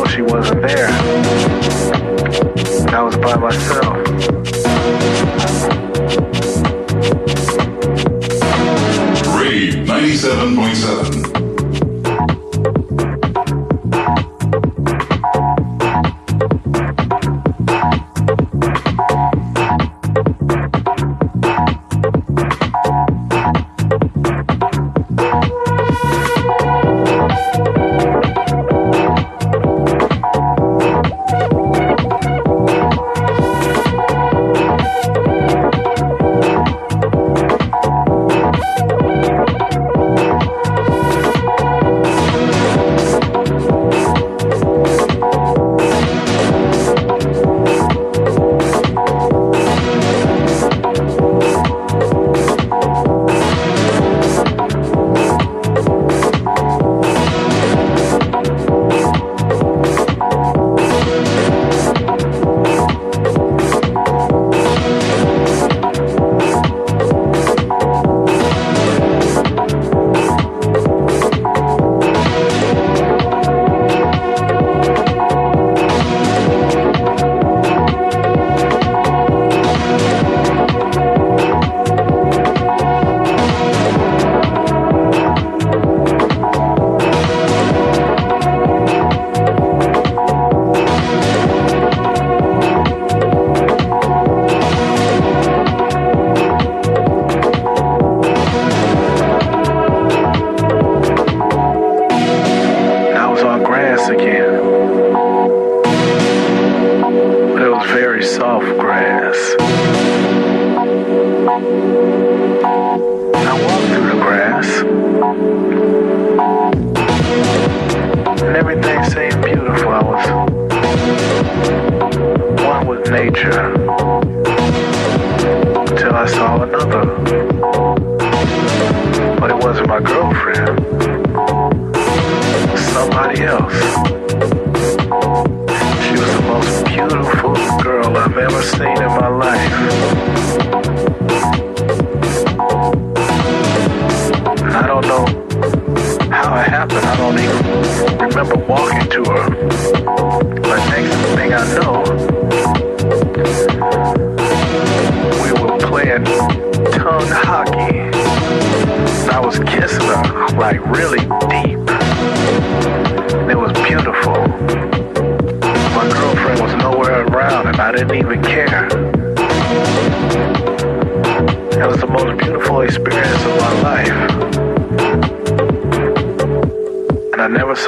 know she wasn't there. I was by myself. Rave 97.7. my girl.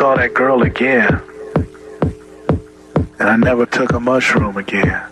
saw that girl again. And I never took a mushroom again.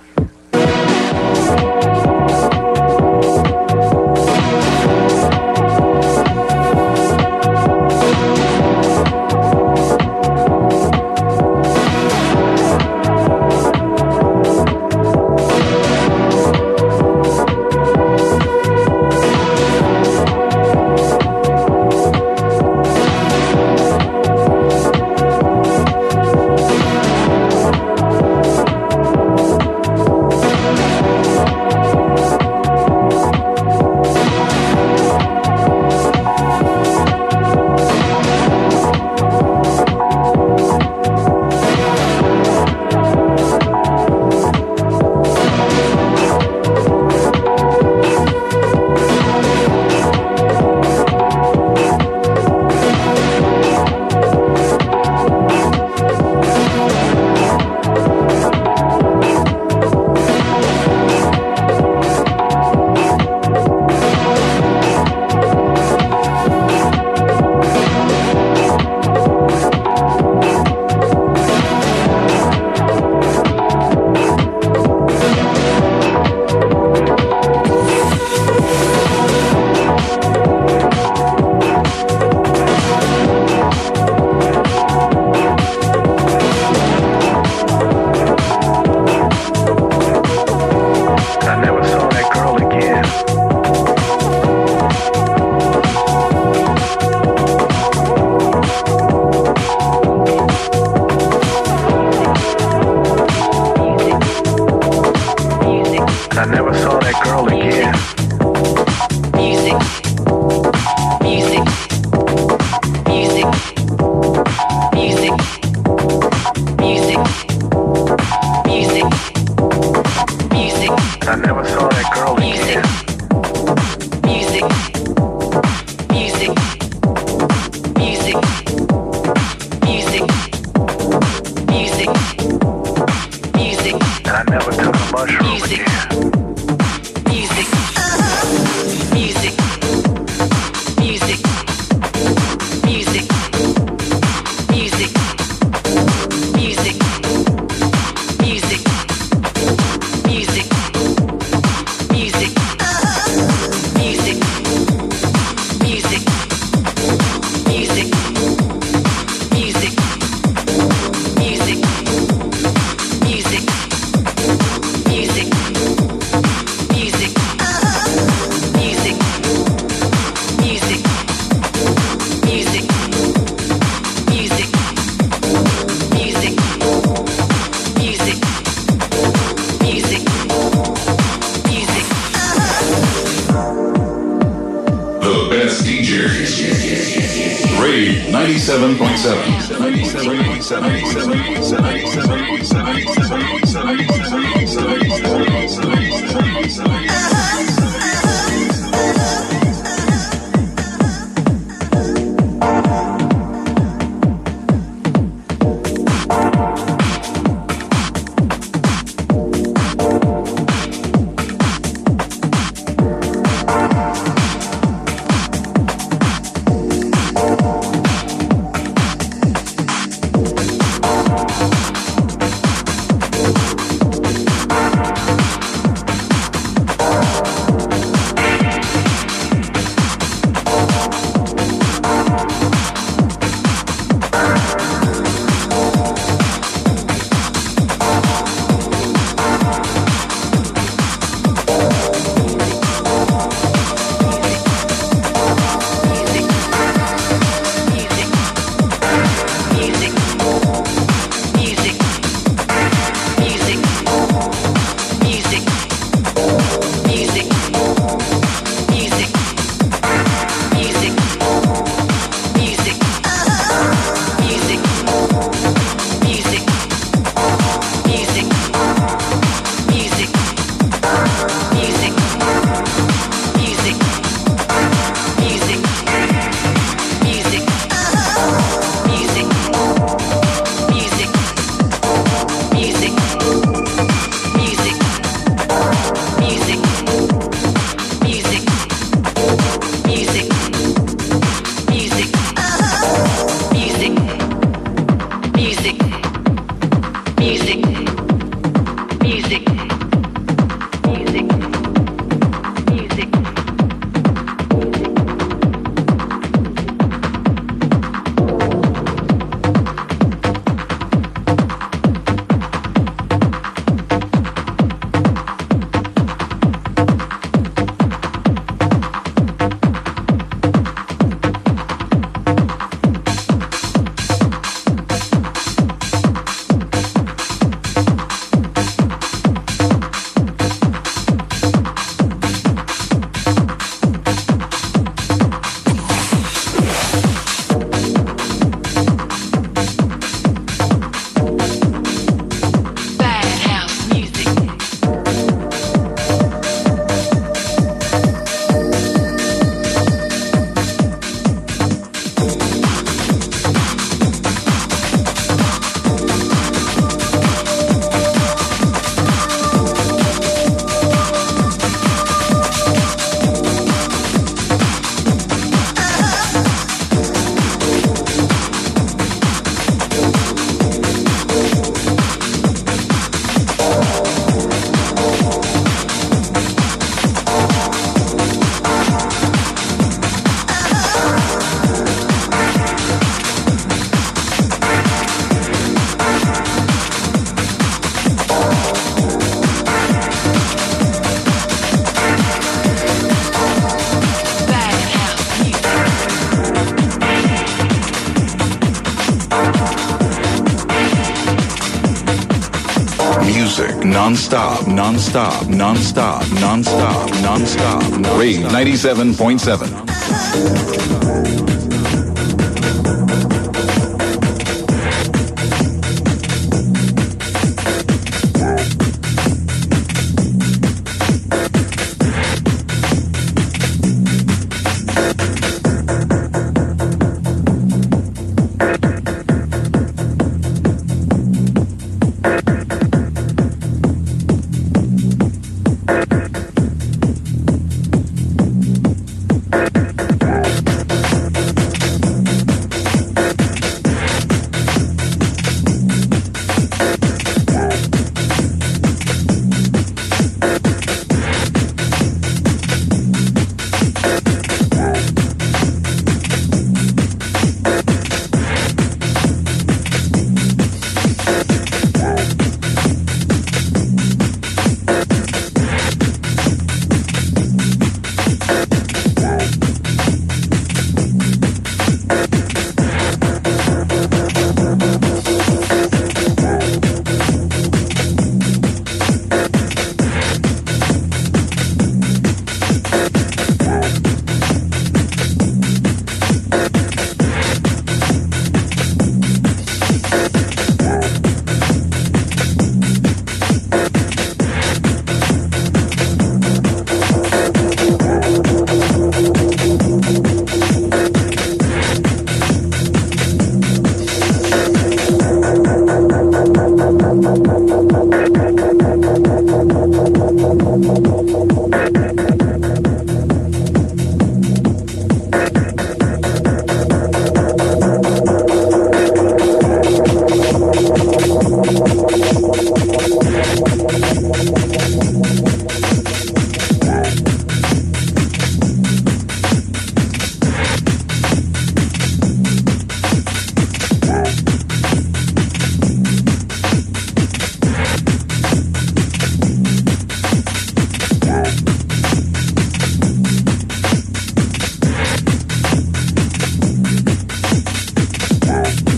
Non-stop, non-stop, non-stop, non-stop. Rave 97.7.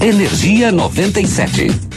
Energia 97.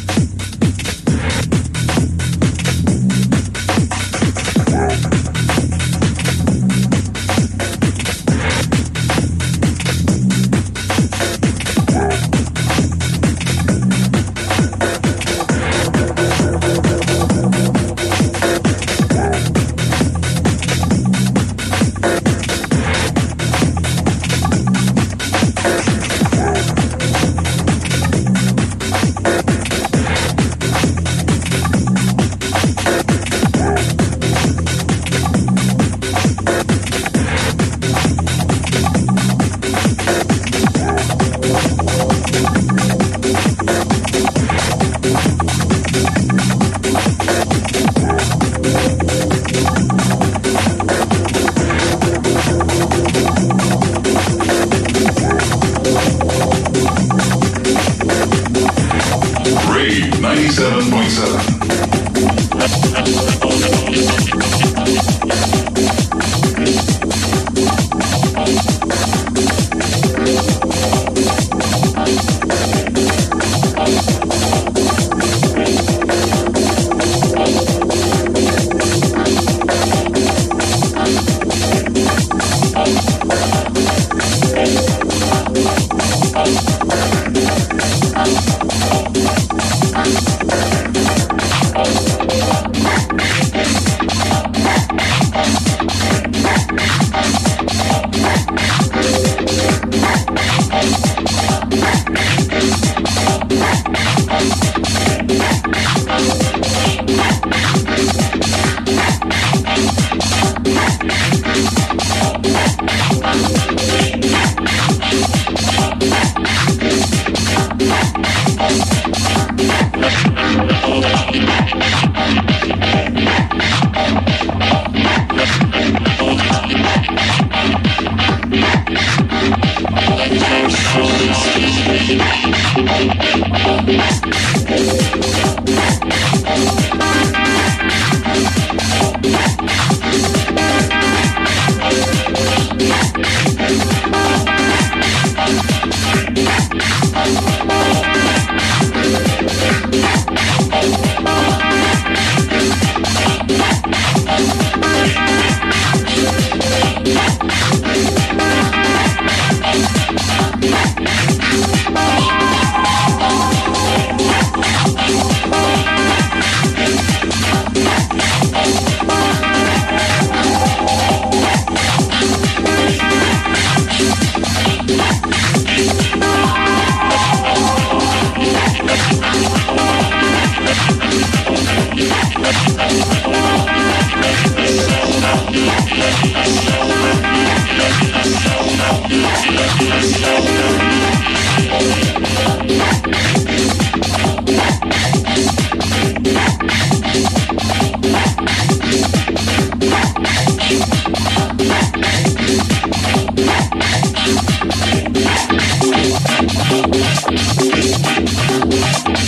Thank Thank you.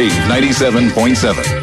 Rave 97.7.